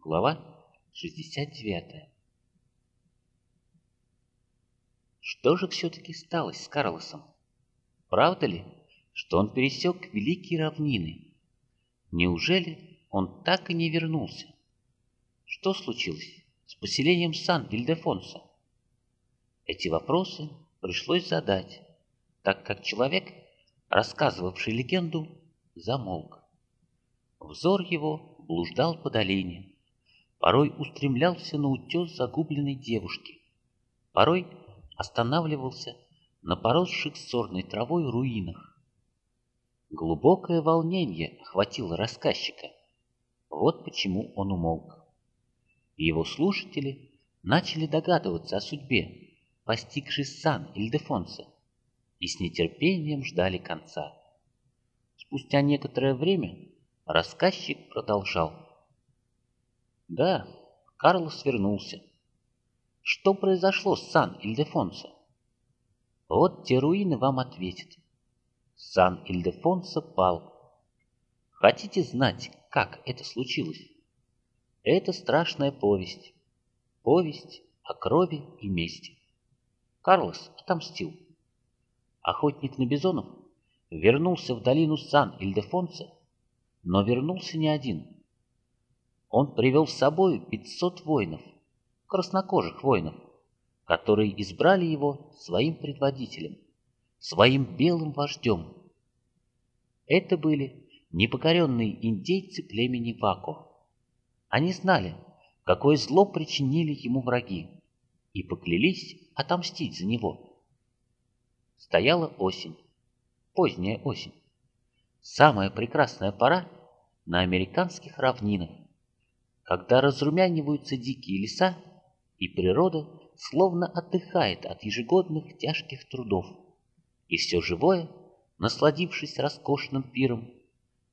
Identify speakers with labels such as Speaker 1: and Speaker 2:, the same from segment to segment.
Speaker 1: Глава 69 Что же все-таки сталось с Карлосом? Правда ли, что он пересек великие равнины? Неужели он так и не вернулся? Что случилось с поселением Сан-Ильдефонсо? Эти вопросы пришлось задать, так как человек, рассказывавший легенду, замолк. Взор его блуждал по долине, порой устремлялся на утес загубленной девушки, порой останавливался на поросших сорной травой руинах. Глубокое волнение охватило рассказчика. Вот почему он умолк. Его слушатели начали догадываться о судьбе, постигшей сан Ильдефонса, и с нетерпением ждали конца. Спустя некоторое время рассказчик продолжал. Да, Карлос вернулся. Что произошло с Сан-Ильдефонсо? Вот те руины вам ответят. Сан-Ильдефонсо пал. Хотите знать, как это случилось? Это страшная повесть. Повесть о крови и мести. Карлос отомстил. Охотник на бизонов вернулся в долину Сан-Ильдефонсо, но вернулся не один. Он привел с собой 500 воинов – краснокожих воинов, которые избрали его своим предводителем, своим белым вождем. Это были непокоренные индейцы племени Вако. Они знали, какое зло причинили ему враги, и поклялись отомстить за него. Стояла осень, поздняя осень, самая прекрасная пора на американских равнинах, когда разрумяниваются дикие леса и природа словно отдыхает от ежегодных тяжких трудов, и все живое, насладившись роскошным пиром,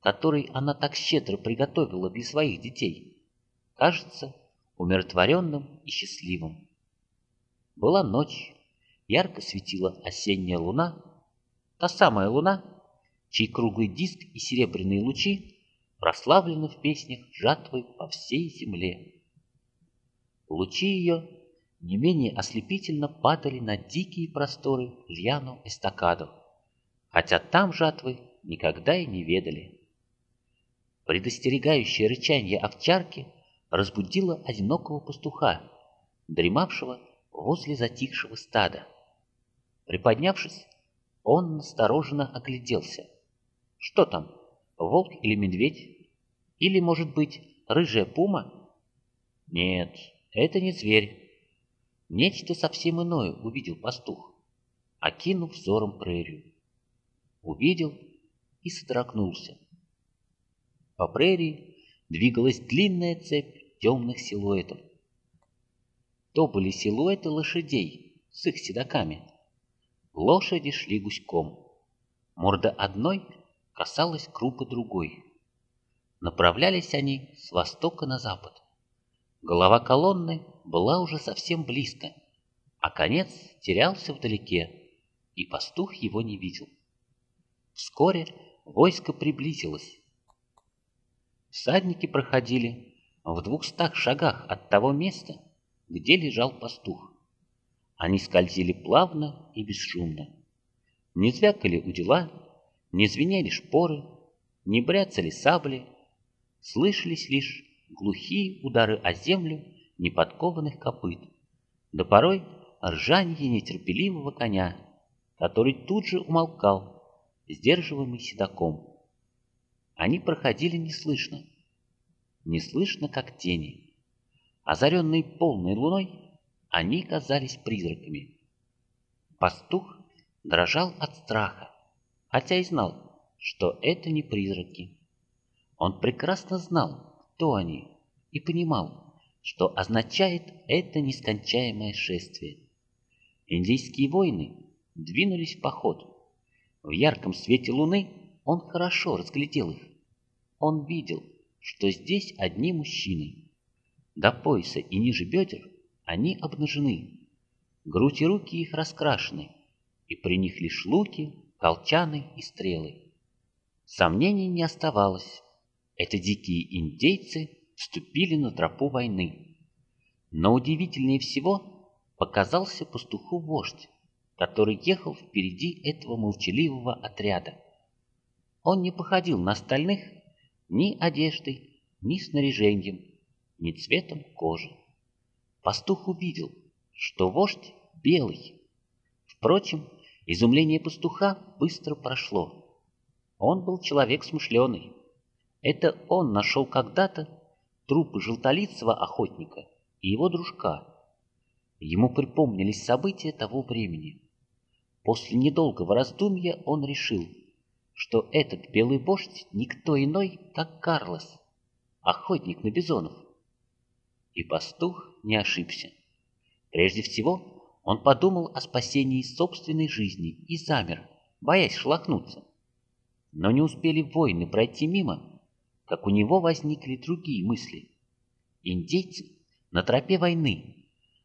Speaker 1: который она так щедро приготовила для своих детей, кажется умиротворенным и счастливым. Была ночь, ярко светила осенняя луна, та самая луна, чей круглый диск и серебряные лучи прославлены в песнях жатвы по всей земле. Лучи ее не менее ослепительно падали на дикие просторы Льяну Эстакаду, хотя там жатвы никогда и не ведали. Предостерегающее рычание овчарки разбудило одинокого пастуха, дремавшего возле затихшего стада. Приподнявшись, он настороженно огляделся. Что там, волк или медведь? Или, может быть, рыжая пума? Нет, это не зверь. Нечто совсем иное увидел пастух, окинув взором прерию. Увидел и содрогнулся. По прерии двигалась длинная цепь темных силуэтов. То были силуэты лошадей с их седаками. Лошади шли гуськом. Морда одной касалась крупы другой. Направлялись они с востока на запад. Голова колонны была уже совсем близко, а конец терялся вдалеке, и пастух его не видел. Вскоре войско приблизилось. Всадники проходили в двухстах шагах от того места, где лежал пастух. Они скользили плавно и бесшумно. Не звякали удила, не звенели шпоры, не бряцали сабли, слышались лишь глухие удары о землю неподкованных копыт, да порой ржанье нетерпеливого коня, который тут же умолкал, сдерживаемый седаком. Они проходили неслышно, неслышно, как тени. Озаренные полной луной, они казались призраками. Пастух дрожал от страха, хотя и знал, что это не призраки. Он прекрасно знал, кто они, и понимал, что означает это нескончаемое шествие. Индийские воины двинулись в поход. В ярком свете луны он хорошо разглядел их. Он видел, что здесь одни мужчины. До пояса и ниже бедер они обнажены. Грудь и руки их раскрашены, и при них лишь луки, колчаны и стрелы. Сомнений не оставалось. Это дикие индейцы вступили на тропу войны. Но удивительнее всего показался пастуху вождь, который ехал впереди этого молчаливого отряда. Он не походил на остальных ни одеждой, ни снаряжением, ни цветом кожи. Пастух увидел, что вождь белый. Впрочем, изумление пастуха быстро прошло. Он был человек смышленый. Это он нашел когда-то трупы желтолицего охотника и его дружка. Ему припомнились события того времени. После недолгого раздумья он решил, что этот белый вождь никто иной, как Карлос, охотник на бизонов. И пастух не ошибся. Прежде всего, он подумал о спасении собственной жизни и замер, боясь шлахнуться. Но не успели воины пройти мимо, как у него возникли другие мысли. Индейцы на тропе войны.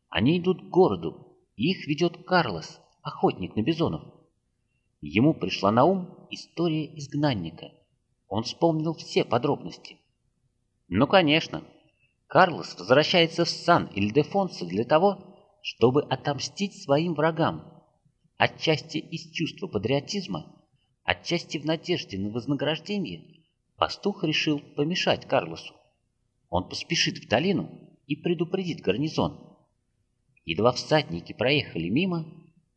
Speaker 1: Они идут к городу, и их ведет Карлос, охотник на бизонов. Ему пришла на ум история изгнанника. Он вспомнил все подробности. Ну, конечно, Карлос возвращается в Сан-Ильдефонсо для того, чтобы отомстить своим врагам, отчасти из чувства патриотизма, отчасти в надежде на вознаграждение, пастух решил помешать Карлосу. Он поспешит в долину и предупредит гарнизон. Едва всадники проехали мимо,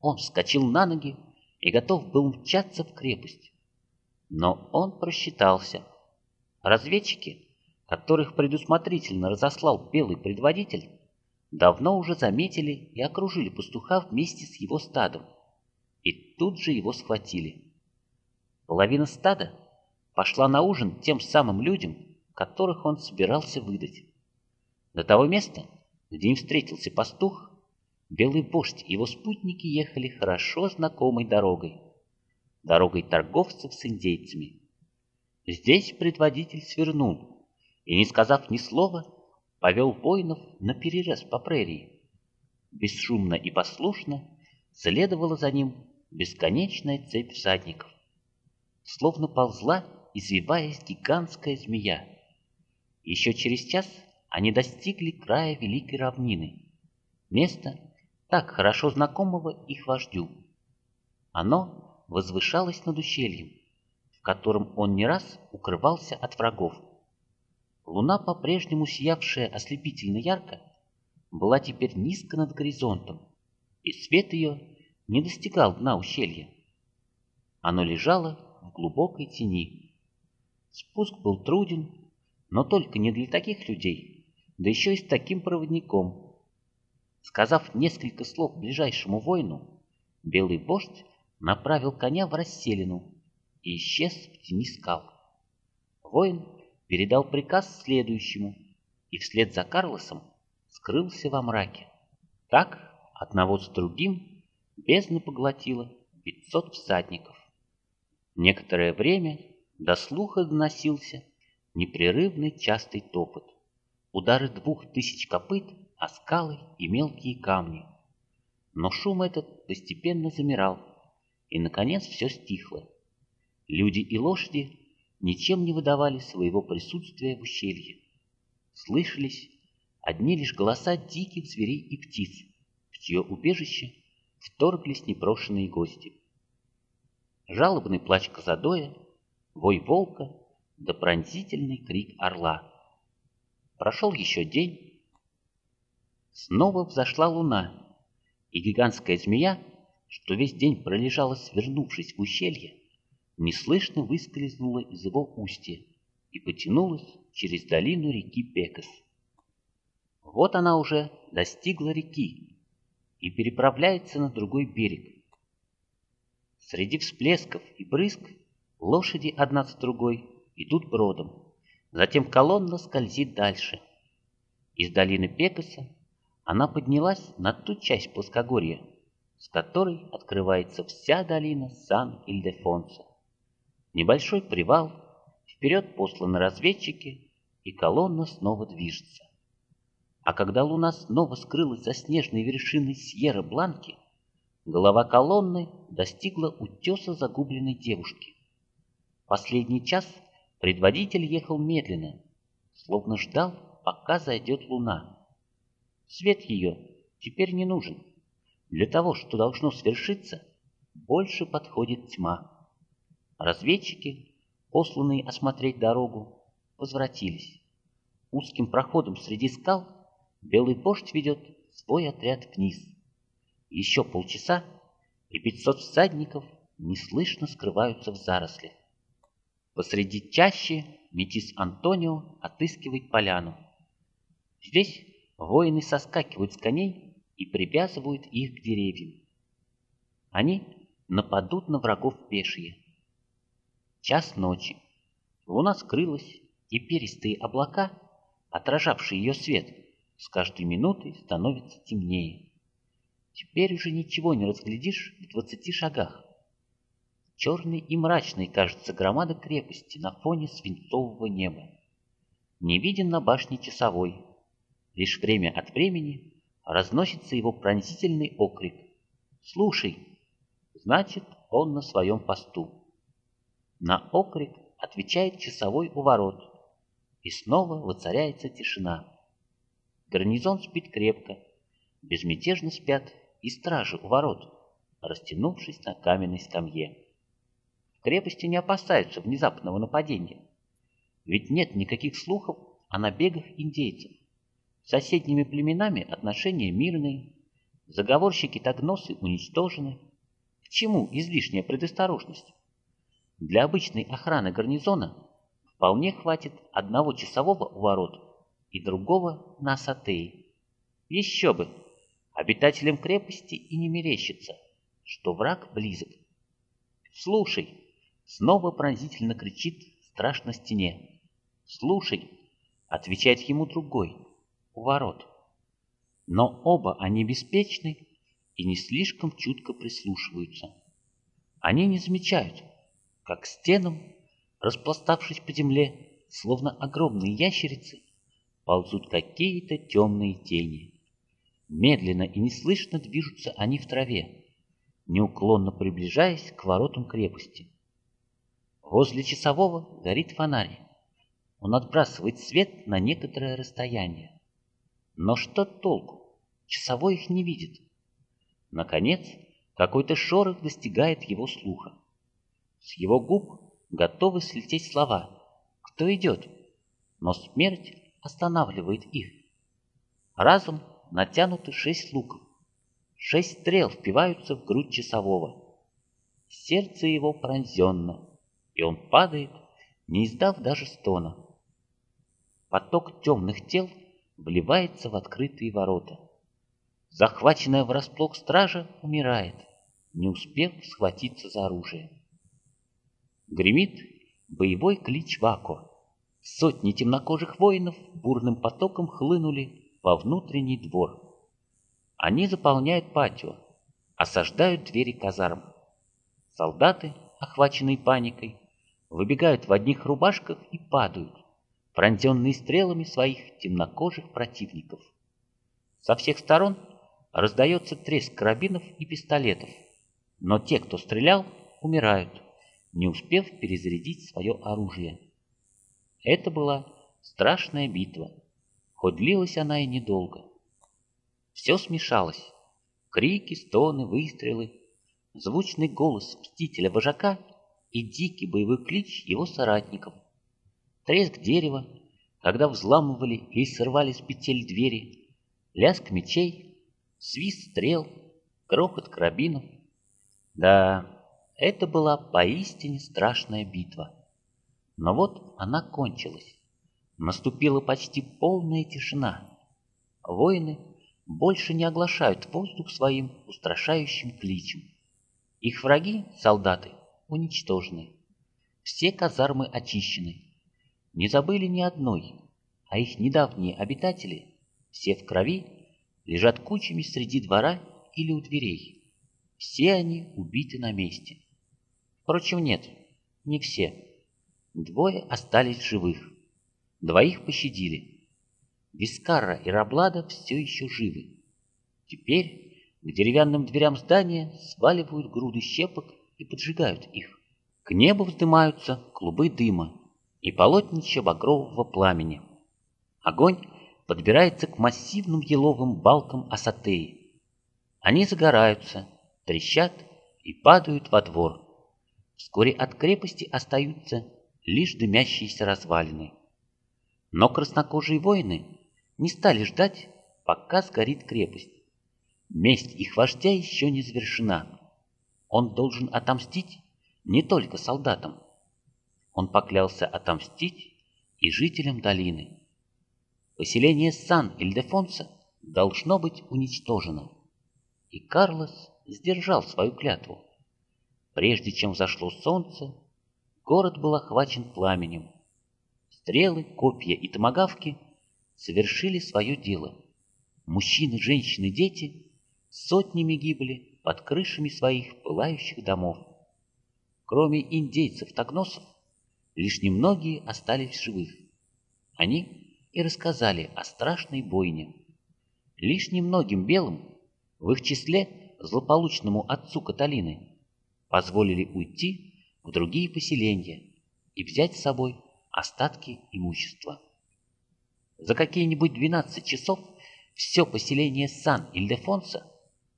Speaker 1: он вскочил на ноги и готов был мчаться в крепость. Но он просчитался. Разведчики, которых предусмотрительно разослал белый предводитель, давно уже заметили и окружили пастуха вместе с его стадом, и тут же его схватили. Половина стада пошла на ужин тем самым людям, которых он собирался выдать. До того места, где им встретился пастух, Белый вождь и его спутники ехали хорошо знакомой дорогой, дорогой торговцев с индейцами. Здесь предводитель свернул и, не сказав ни слова, повел воинов на перерез по прерии. Бесшумно и послушно следовала за ним бесконечная цепь всадников. Словно ползла, извиваясь гигантская змея. Еще через час они достигли края Великой равнины, места, так хорошо знакомого их вождю. Оно возвышалось над ущельем, в котором он не раз укрывался от врагов. Луна, по-прежнему сиявшая ослепительно ярко, была теперь низко над горизонтом, и свет ее не достигал дна ущелья. Оно лежало в глубокой тени. Спуск был труден, но только не для таких людей, да еще и с таким проводником, Сказав несколько слов ближайшему воину, белый вождь направил коня в расселину и исчез в тени скал. Воин передал приказ следующему и вслед за Карлосом скрылся во мраке. Так, одного с другим, бездна поглотила пятьсот всадников. Некоторое время до слуха доносился непрерывный частый топот. Удары двух тысяч копыт — а скалы и мелкие камни. Но шум этот постепенно замирал, и, наконец, все стихло. Люди и лошади ничем не выдавали своего присутствия в ущелье. Слышались одни лишь голоса диких зверей и птиц, в чье убежище вторглись непрошенные гости. Жалобный плач Казадоя, вой волка да пронзительный крик орла. Прошел еще день, Снова взошла луна, и гигантская змея, что весь день пролежала, свернувшись в ущелье, неслышно выскользнула из его устья и потянулась через долину реки Пекас. Вот она уже достигла реки и переправляется на другой берег. Среди всплесков и брызг лошади одна с другой идут бродом, затем колонна скользит дальше. Из долины Пекаса она поднялась на ту часть плоскогорья, с которой открывается вся долина Сан-Ильдефонсо. Небольшой привал, вперед посланы разведчики, и колонна снова движется. А когда луна снова скрылась за снежной вершиной Сьерра-Бланки, голова колонны достигла утеса загубленной девушки. Последний час предводитель ехал медленно, словно ждал, пока зайдет луна. Свет ее теперь не нужен. Для того, что должно свершиться, больше подходит тьма. Разведчики, посланные осмотреть дорогу, возвратились. Узким проходом среди скал белый вождь ведет свой отряд вниз. Еще полчаса, и пятьсот всадников неслышно скрываются в зарослях. Посреди чащи метис Антонио отыскивает поляну. Здесь воины соскакивают с коней и привязывают их к деревьям. Они нападут на врагов пешие. Час ночи. Луна скрылась, и перистые облака, отражавшие ее свет, с каждой минутой становятся темнее. Теперь уже ничего не разглядишь в двадцати шагах. Черной и мрачной кажется громада крепости на фоне свинцового неба. Не виден на башне часовой. Лишь время от времени разносится его пронзительный окрик. «Слушай!» Значит, он на своем посту. На окрик отвечает часовой у ворот, и снова воцаряется тишина. Гарнизон спит крепко, безмятежно спят и стражи у ворот, растянувшись на каменной скамье крепости не опасаются внезапного нападения. Ведь нет никаких слухов о набегах индейцев. С соседними племенами отношения мирные, заговорщики Тагносы уничтожены. К чему излишняя предосторожность? Для обычной охраны гарнизона вполне хватит одного часового у ворот и другого на Сатее. Еще бы! Обитателям крепости и не мерещится, что враг близок. Слушай, Снова пронзительно кричит страшно стене. «Слушай!» — отвечает ему другой, у ворот. Но оба они беспечны и не слишком чутко прислушиваются. Они не замечают, как стенам, распластавшись по земле, словно огромные ящерицы, ползут какие-то темные тени. Медленно и неслышно движутся они в траве, неуклонно приближаясь к воротам крепости. Возле часового горит фонарь. Он отбрасывает свет на некоторое расстояние. Но что толку? Часовой их не видит. Наконец, какой-то шорох достигает его слуха. С его губ готовы слететь слова «Кто идет?», но смерть останавливает их. Разом натянуты шесть луков. Шесть стрел впиваются в грудь часового. Сердце его пронзенно и он падает, не издав даже стона. Поток темных тел вливается в открытые ворота. Захваченная врасплох стража умирает, не успев схватиться за оружие. Гремит боевой клич Вако. Сотни темнокожих воинов бурным потоком хлынули во внутренний двор. Они заполняют патио, осаждают двери казарм. Солдаты, охваченные паникой, выбегают в одних рубашках и падают, пронзенные стрелами своих темнокожих противников. Со всех сторон раздается треск карабинов и пистолетов, но те, кто стрелял, умирают, не успев перезарядить свое оружие. Это была страшная битва, хоть длилась она и недолго. Все смешалось. Крики, стоны, выстрелы, звучный голос мстителя-вожака и дикий боевой клич его соратников. Треск дерева, когда взламывали или срывали с петель двери, лязг мечей, свист стрел, грохот карабинов. Да, это была поистине страшная битва. Но вот она кончилась. Наступила почти полная тишина. Воины больше не оглашают воздух своим устрашающим кличем. Их враги, солдаты, уничтожены. Все казармы очищены. Не забыли ни одной, а их недавние обитатели, все в крови, лежат кучами среди двора или у дверей. Все они убиты на месте. Впрочем, нет, не все. Двое остались живых. Двоих пощадили. Вискара и Раблада все еще живы. Теперь к деревянным дверям здания сваливают груды щепок и поджигают их. К небу вздымаются клубы дыма и полотнища багрового пламени. Огонь подбирается к массивным еловым балкам Асатеи. Они загораются, трещат и падают во двор. Вскоре от крепости остаются лишь дымящиеся развалины. Но краснокожие воины не стали ждать, пока сгорит крепость. Месть их вождя еще не завершена. Он должен отомстить не только солдатам. Он поклялся отомстить и жителям долины. Поселение Сан-Ильдефонса должно быть уничтожено. И Карлос сдержал свою клятву. Прежде чем взошло солнце, город был охвачен пламенем. Стрелы, копья и томагавки совершили свое дело. Мужчины, женщины, дети сотнями гибли под крышами своих пылающих домов. Кроме индейцев-тагносов, лишь немногие остались живых. Они и рассказали о страшной бойне. Лишь немногим белым, в их числе злополучному отцу Каталины, позволили уйти в другие поселения и взять с собой остатки имущества. За какие-нибудь 12 часов все поселение Сан-Ильдефонса,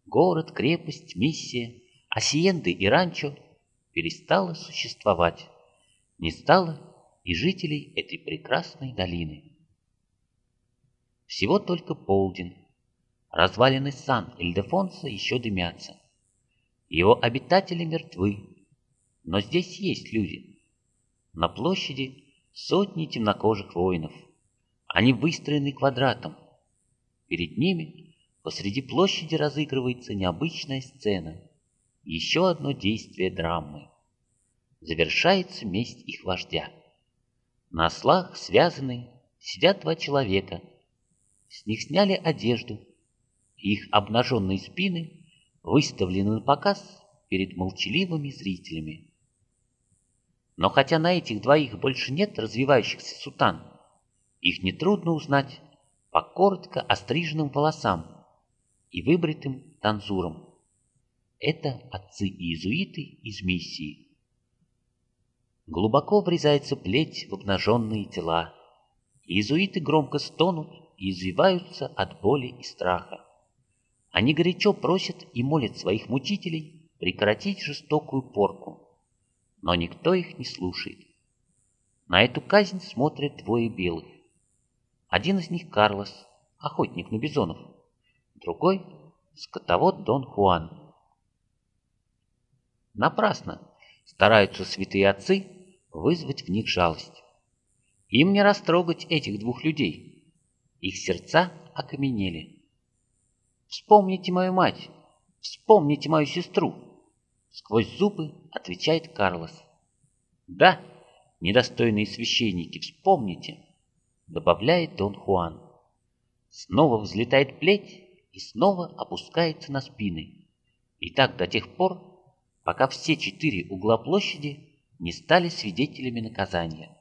Speaker 1: город, крепость, миссия, асиенды и ранчо перестало существовать. Не стало и жителей этой прекрасной долины. Всего только полдень. Развалины Сан-Ильдефонса еще дымятся. Его обитатели мертвы, но здесь есть люди. На площади сотни темнокожих воинов. Они выстроены квадратом. Перед ними посреди площади разыгрывается необычная сцена. Еще одно действие драмы. Завершается месть их вождя. На ослах, связанные, сидят два человека. С них сняли одежду, и их обнаженные спины выставлены на показ перед молчаливыми зрителями. Но хотя на этих двоих больше нет развивающихся сутан, их нетрудно узнать по коротко остриженным волосам и выбритым танзурам. Это отцы-иезуиты из миссии. Глубоко врезается плеть в обнаженные тела. Иезуиты громко стонут и извиваются от боли и страха. Они горячо просят и молят своих мучителей прекратить жестокую порку но никто их не слушает. На эту казнь смотрят двое белых. Один из них Карлос, охотник на бизонов, другой — скотовод Дон Хуан. Напрасно стараются святые отцы вызвать в них жалость. Им не растрогать этих двух людей. Их сердца окаменели. «Вспомните мою мать! Вспомните мою сестру!» Сквозь зубы отвечает Карлос. Да, недостойные священники, вспомните, добавляет Дон Хуан. Снова взлетает плеть и снова опускается на спины. И так до тех пор, пока все четыре угла площади не стали свидетелями наказания.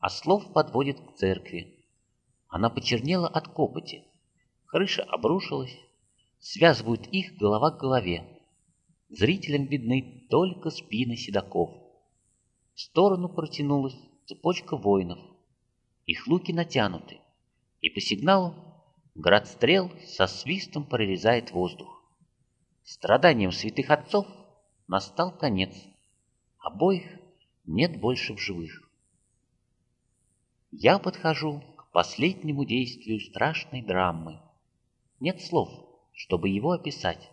Speaker 1: Ослов подводят к церкви. Она почернела от копоти. Крыша обрушилась. Связывают их голова к голове. Зрителям видны только спины седаков. В сторону протянулась цепочка воинов. Их луки натянуты, и по сигналу град стрел со свистом прорезает воздух. Страданием святых отцов настал конец. Обоих нет больше в живых. Я подхожу к последнему действию страшной драмы. Нет слов, чтобы его описать.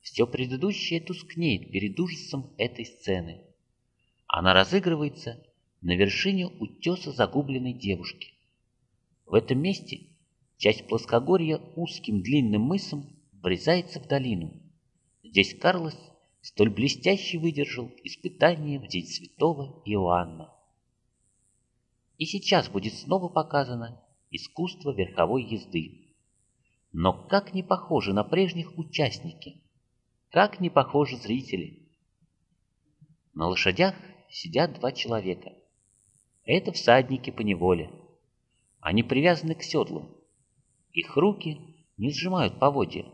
Speaker 1: Все предыдущее тускнеет перед ужасом этой сцены. Она разыгрывается на вершине утеса загубленной девушки. В этом месте часть плоскогорья узким длинным мысом врезается в долину. Здесь Карлос столь блестяще выдержал испытание в день святого Иоанна. И сейчас будет снова показано искусство верховой езды. Но как не похожи на прежних участники – как не похожи зрители. На лошадях сидят два человека. Это всадники по неволе. Они привязаны к седлам. Их руки не сжимают поводья.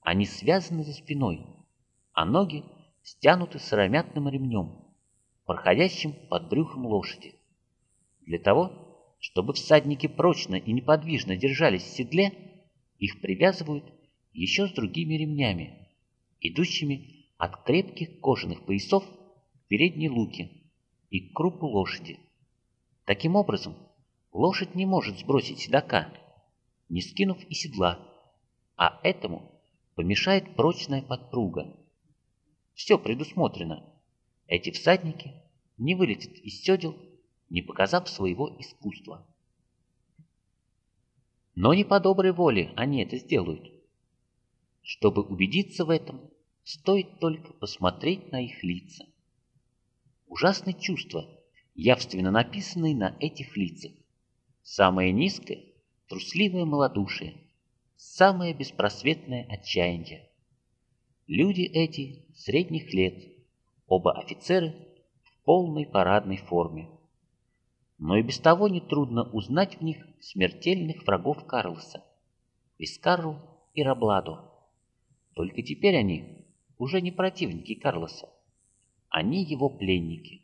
Speaker 1: Они связаны за спиной, а ноги стянуты сыромятным ремнем, проходящим под брюхом лошади, для того, чтобы всадники прочно и неподвижно держались в седле, их привязывают еще с другими ремнями, идущими от крепких кожаных поясов к передней луке и к крупу лошади. Таким образом, лошадь не может сбросить седока, не скинув и седла, а этому помешает прочная подпруга. Все предусмотрено. Эти всадники не вылетят из седел, не показав своего искусства. Но не по доброй воле они это сделают. Чтобы убедиться в этом, стоит только посмотреть на их лица. Ужасные чувства, явственно написанные на этих лицах. Самое низкое – трусливое малодушие, самое беспросветное отчаяние. Люди эти средних лет, оба офицеры в полной парадной форме. Но и без того нетрудно узнать в них смертельных врагов Карлоса – Вискару и Рабладу. Только теперь они уже не противники Карлоса, они его пленники.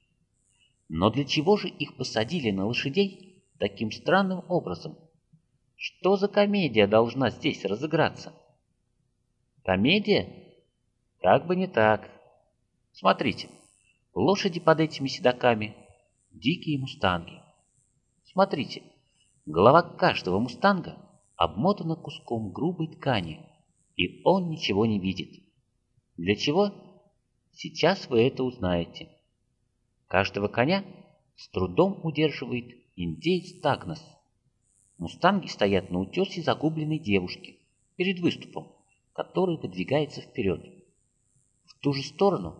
Speaker 1: Но для чего же их посадили на лошадей таким странным образом? Что за комедия должна здесь разыграться? Комедия? Как бы не так. Смотрите, лошади под этими седаками – дикие мустанги. Смотрите, голова каждого мустанга обмотана куском грубой ткани, и он ничего не видит. Для чего? Сейчас вы это узнаете. Каждого коня с трудом удерживает индейец Тагнос. Мустанги стоят на утесе загубленной девушки перед выступом, который выдвигается вперед. В ту же сторону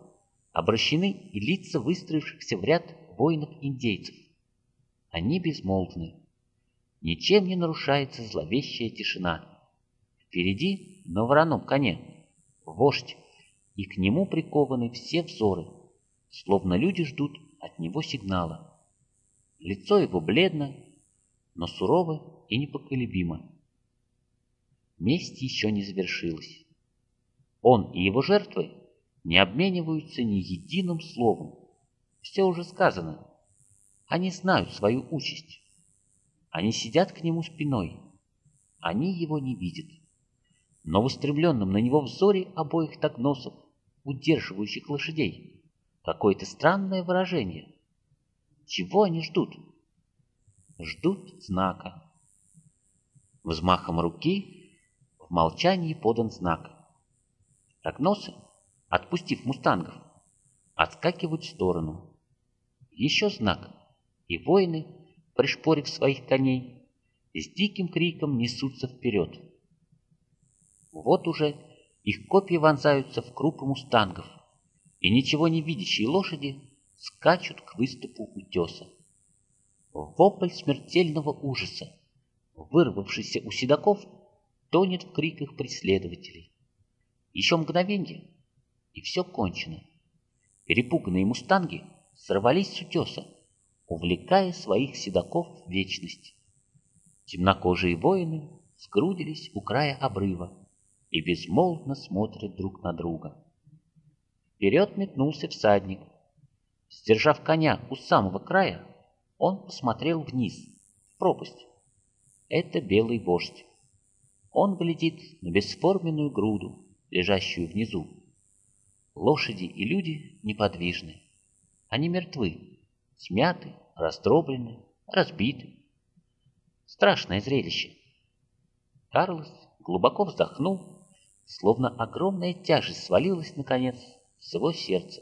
Speaker 1: обращены и лица выстроившихся в ряд воинов-индейцев. Они безмолвны. Ничем не нарушается зловещая тишина. Впереди, на вороном коне, вождь и к нему прикованы все взоры, словно люди ждут от него сигнала. Лицо его бледно, но сурово и непоколебимо. Месть еще не завершилась. Он и его жертвы не обмениваются ни единым словом. Все уже сказано. Они знают свою участь. Они сидят к нему спиной. Они его не видят. Но в устремленном на него взоре обоих тагносов удерживающих лошадей. Какое-то странное выражение. Чего они ждут? Ждут знака. Взмахом руки в молчании подан знак. Рогносы, отпустив мустангов, отскакивают в сторону. Еще знак, и воины, пришпорив своих коней, с диким криком несутся вперед. Вот уже их копья вонзаются в крупы мустангов, и ничего не видящие лошади скачут к выступу утеса. Вопль смертельного ужаса, вырвавшийся у седаков, тонет в криках преследователей. Еще мгновенье, и все кончено. Перепуганные мустанги сорвались с утеса, увлекая своих седаков в вечность. Темнокожие воины сгрудились у края обрыва, и безмолвно смотрят друг на друга. Вперед метнулся всадник. Сдержав коня у самого края, он посмотрел вниз, в пропасть. Это белый вождь. Он глядит на бесформенную груду, лежащую внизу. Лошади и люди неподвижны. Они мертвы, смяты, раздроблены, разбиты. Страшное зрелище. Карлос глубоко вздохнул словно огромная тяжесть свалилась, наконец, с его сердца.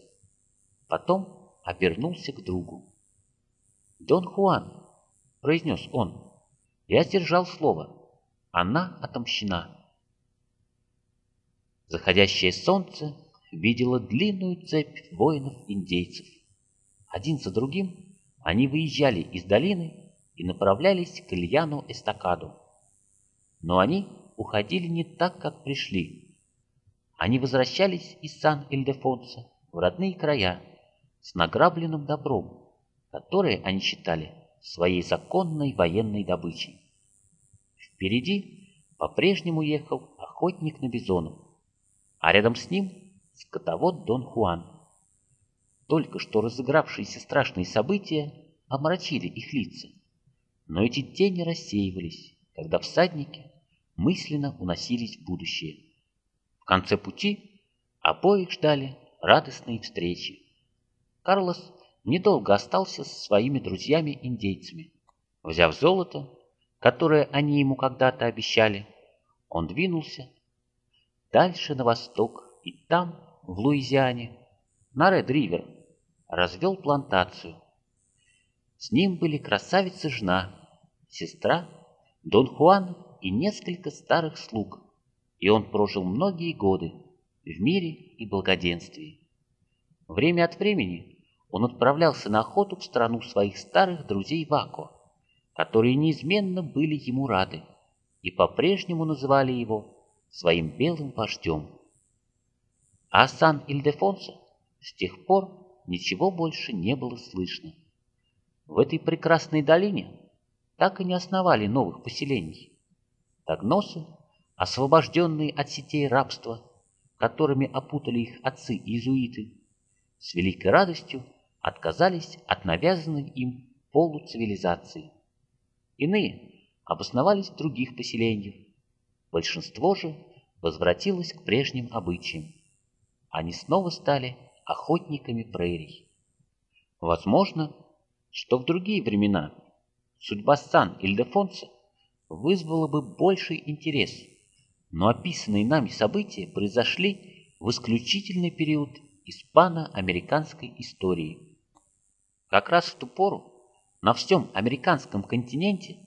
Speaker 1: Потом обернулся к другу. «Дон Хуан», — произнес он, — «я сдержал слово. Она отомщена». Заходящее солнце видело длинную цепь воинов-индейцев. Один за другим они выезжали из долины и направлялись к Ильяну-эстакаду. Но они уходили не так, как пришли. Они возвращались из Сан-Ильдефонса в родные края с награбленным добром, которое они считали своей законной военной добычей. Впереди по-прежнему ехал охотник на бизонов, а рядом с ним скотовод Дон Хуан. Только что разыгравшиеся страшные события омрачили их лица. Но эти тени рассеивались, когда всадники мысленно уносились в будущее. В конце пути обоих ждали радостные встречи. Карлос недолго остался со своими друзьями-индейцами. Взяв золото, которое они ему когда-то обещали, он двинулся дальше на восток и там, в Луизиане, на Ред-Ривер, развел плантацию. С ним были красавица-жена, сестра, Дон Хуан и несколько старых слуг, и он прожил многие годы в мире и благоденствии. Время от времени он отправлялся на охоту в страну своих старых друзей Вако, которые неизменно были ему рады и по-прежнему называли его своим белым вождем. А Сан-Ильдефонсо с тех пор ничего больше не было слышно. В этой прекрасной долине так и не основали новых поселений. Тагносы, освобожденные от сетей рабства, которыми опутали их отцы-иезуиты, с великой радостью отказались от навязанной им полуцивилизации. Иные обосновались в других поселениях. Большинство же возвратилось к прежним обычаям. Они снова стали охотниками прерий. Возможно, что в другие времена судьба Сан-Ильдефонса вызвала бы больший интерес, но описанные нами события произошли в исключительный период испано-американской истории. Как раз в ту пору на всем американском континенте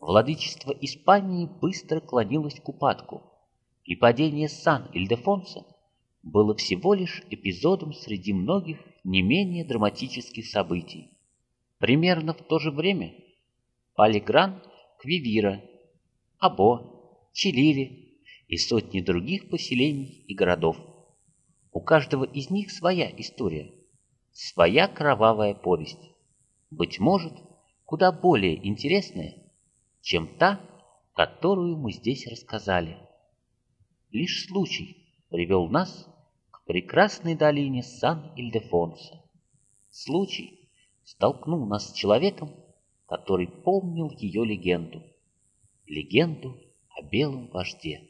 Speaker 1: владычество Испании быстро клонилось к упадку, и падение Сан-Ильдефонса было всего лишь эпизодом среди многих не менее драматических событий. Примерно в то же время пали Гран, Квивира, Або, Чилири и сотни других поселений и городов. У каждого из них своя история, своя кровавая повесть быть может, куда более интересная, чем та, которую мы здесь рассказали. Лишь случай привел нас к прекрасной долине Сан-Ильдефонсо. Случай столкнул нас с человеком, который помнил ее легенду, легенду о белом вожде.